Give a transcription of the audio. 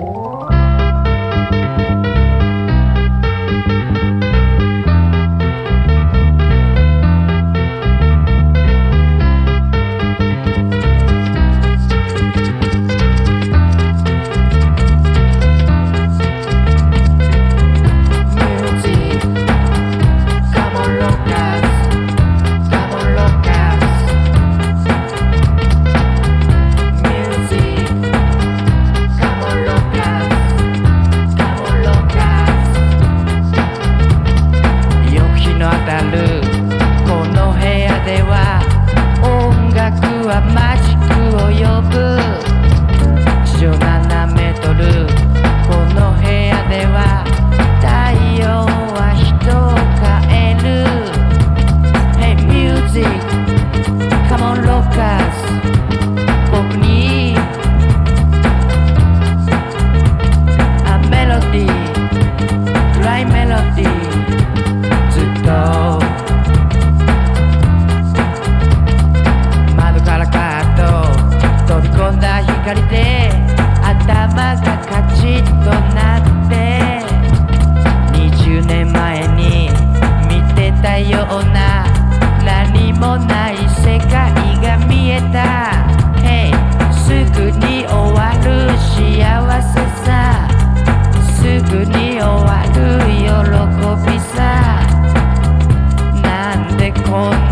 Music, melody prendre